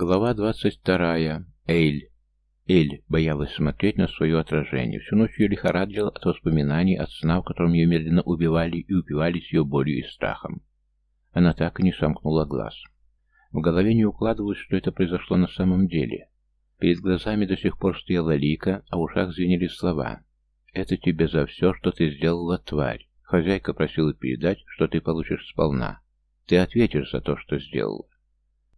Глава двадцать вторая. Эйль. Эль боялась смотреть на свое отражение. Всю ночь ее лихорадило от воспоминаний, от сна, в котором ее медленно убивали и упивались ее болью и страхом. Она так и не сомкнула глаз. В голове не укладывалось, что это произошло на самом деле. Перед глазами до сих пор стояла лика, а в ушах звенели слова. «Это тебе за все, что ты сделала, тварь. Хозяйка просила передать, что ты получишь сполна. Ты ответишь за то, что сделала.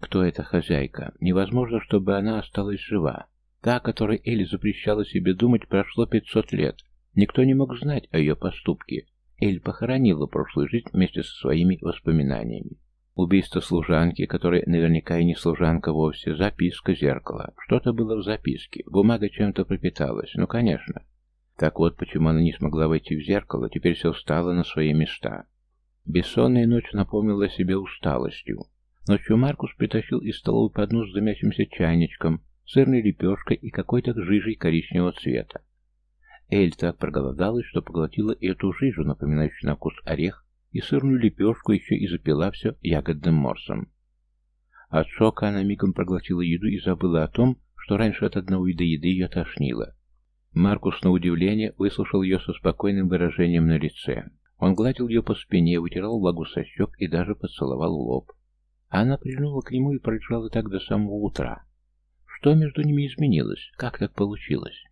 Кто эта хозяйка? Невозможно, чтобы она осталась жива. Та, о которой Элли запрещала себе думать, прошло 500 лет. Никто не мог знать о ее поступке. Эль похоронила прошлую жизнь вместе со своими воспоминаниями. Убийство служанки, которая наверняка и не служанка вовсе, записка зеркала. Что-то было в записке, бумага чем-то пропиталась, ну конечно. Так вот, почему она не смогла войти в зеркало, теперь все встало на свои места. Бессонная ночь напомнила себе усталостью. Ночью Маркус притащил из столовой поднос с дымящимся чайничком, сырной лепешкой и какой-то жижей коричневого цвета. Эль так проголодалась, что поглотила эту жижу, напоминающую на вкус орех, и сырную лепешку еще и запила все ягодным морсом. От шока она мигом проглотила еду и забыла о том, что раньше от одного вида еды ее тошнило. Маркус на удивление выслушал ее со спокойным выражением на лице. Он гладил ее по спине, вытирал влагу со щек и даже поцеловал лоб. Она прильнула к нему и пролежала так до самого утра. Что между ними изменилось? Как так получилось?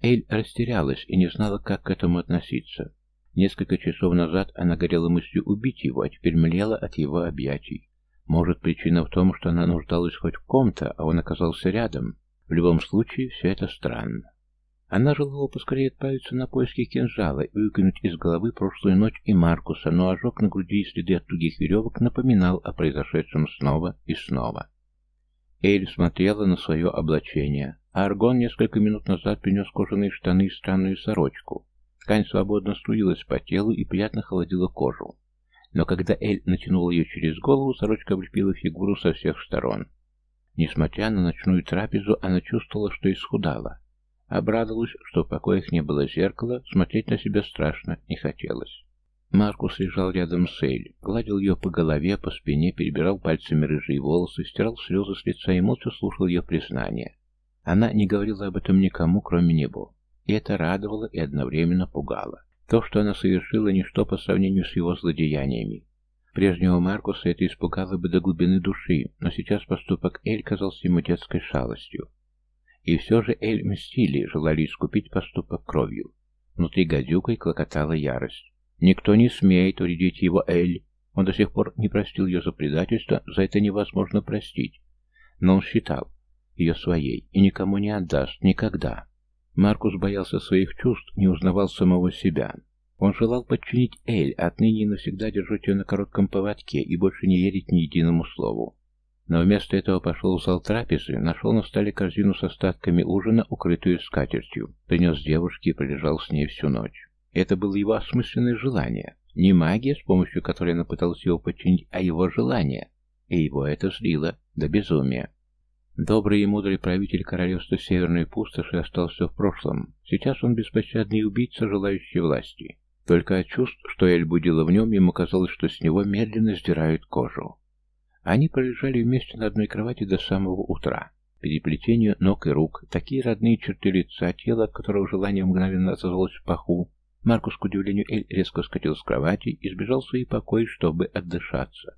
Эль растерялась и не знала, как к этому относиться. Несколько часов назад она горела мыслью убить его, а теперь млела от его объятий. Может, причина в том, что она нуждалась хоть в ком-то, а он оказался рядом. В любом случае, все это странно. Она желала поскорее отправиться на поиски кинжала и выкинуть из головы прошлую ночь и Маркуса, но ожог на груди и следы от тугих веревок напоминал о произошедшем снова и снова. Эйль смотрела на свое облачение, а Аргон несколько минут назад принес кожаные штаны и странную сорочку. Ткань свободно струилась по телу и приятно холодила кожу. Но когда Эль натянула ее через голову, сорочка облепила фигуру со всех сторон. Несмотря на ночную трапезу, она чувствовала, что исхудала. Обрадовалась, что в покоях не было зеркала, смотреть на себя страшно не хотелось. Маркус лежал рядом с Эль, гладил ее по голове, по спине, перебирал пальцами рыжие волосы, стирал слезы с лица и молча слушал ее признание. Она не говорила об этом никому, кроме него. И это радовало и одновременно пугало. То, что она совершила, ничто по сравнению с его злодеяниями. Прежнего Маркуса это испугало бы до глубины души, но сейчас поступок Эль казался ему детской шалостью. И все же Эль мстили, желали искупить поступок кровью. Внутри гадюкой клокотала ярость. Никто не смеет уредить его Эль. Он до сих пор не простил ее за предательство, за это невозможно простить. Но он считал ее своей и никому не отдаст, никогда. Маркус боялся своих чувств, не узнавал самого себя. Он желал подчинить Эль, отныне и навсегда держать ее на коротком поводке и больше не верить ни единому слову но вместо этого пошел в зал трапезы, нашел на столе корзину с остатками ужина, укрытую скатертью, принес девушке и пролежал с ней всю ночь. Это было его осмысленное желание. Не магия, с помощью которой она пыталась его подчинить, а его желание. И его это злило до безумия. Добрый и мудрый правитель королевства Северной Пустоши остался в прошлом. Сейчас он беспощадный убийца, желающий власти. Только от чувств, что Эль будила в нем, ему казалось, что с него медленно сдирают кожу. Они пролежали вместе на одной кровати до самого утра. Переплетение ног и рук, такие родные черты лица, тело, от которого желание мгновенно отозвалось в паху. Маркус, к удивлению Эль, резко скатил с кровати и сбежал в свои покои, чтобы отдышаться.